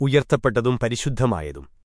ഉയർത്തപ്പെട്ടതും പരിശുദ്ധമായതും.